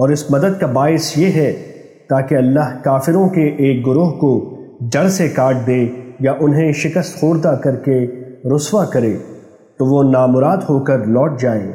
اور اس مدد کا باعث یہ ہے تاکہ اللہ کافروں کے ایک گروہ کو جڑ سے کاٹ دے یا انہیں شکست خوردہ کر کے رسوا کرے تو وہ نامراد ہو کر لوٹ جائیں۔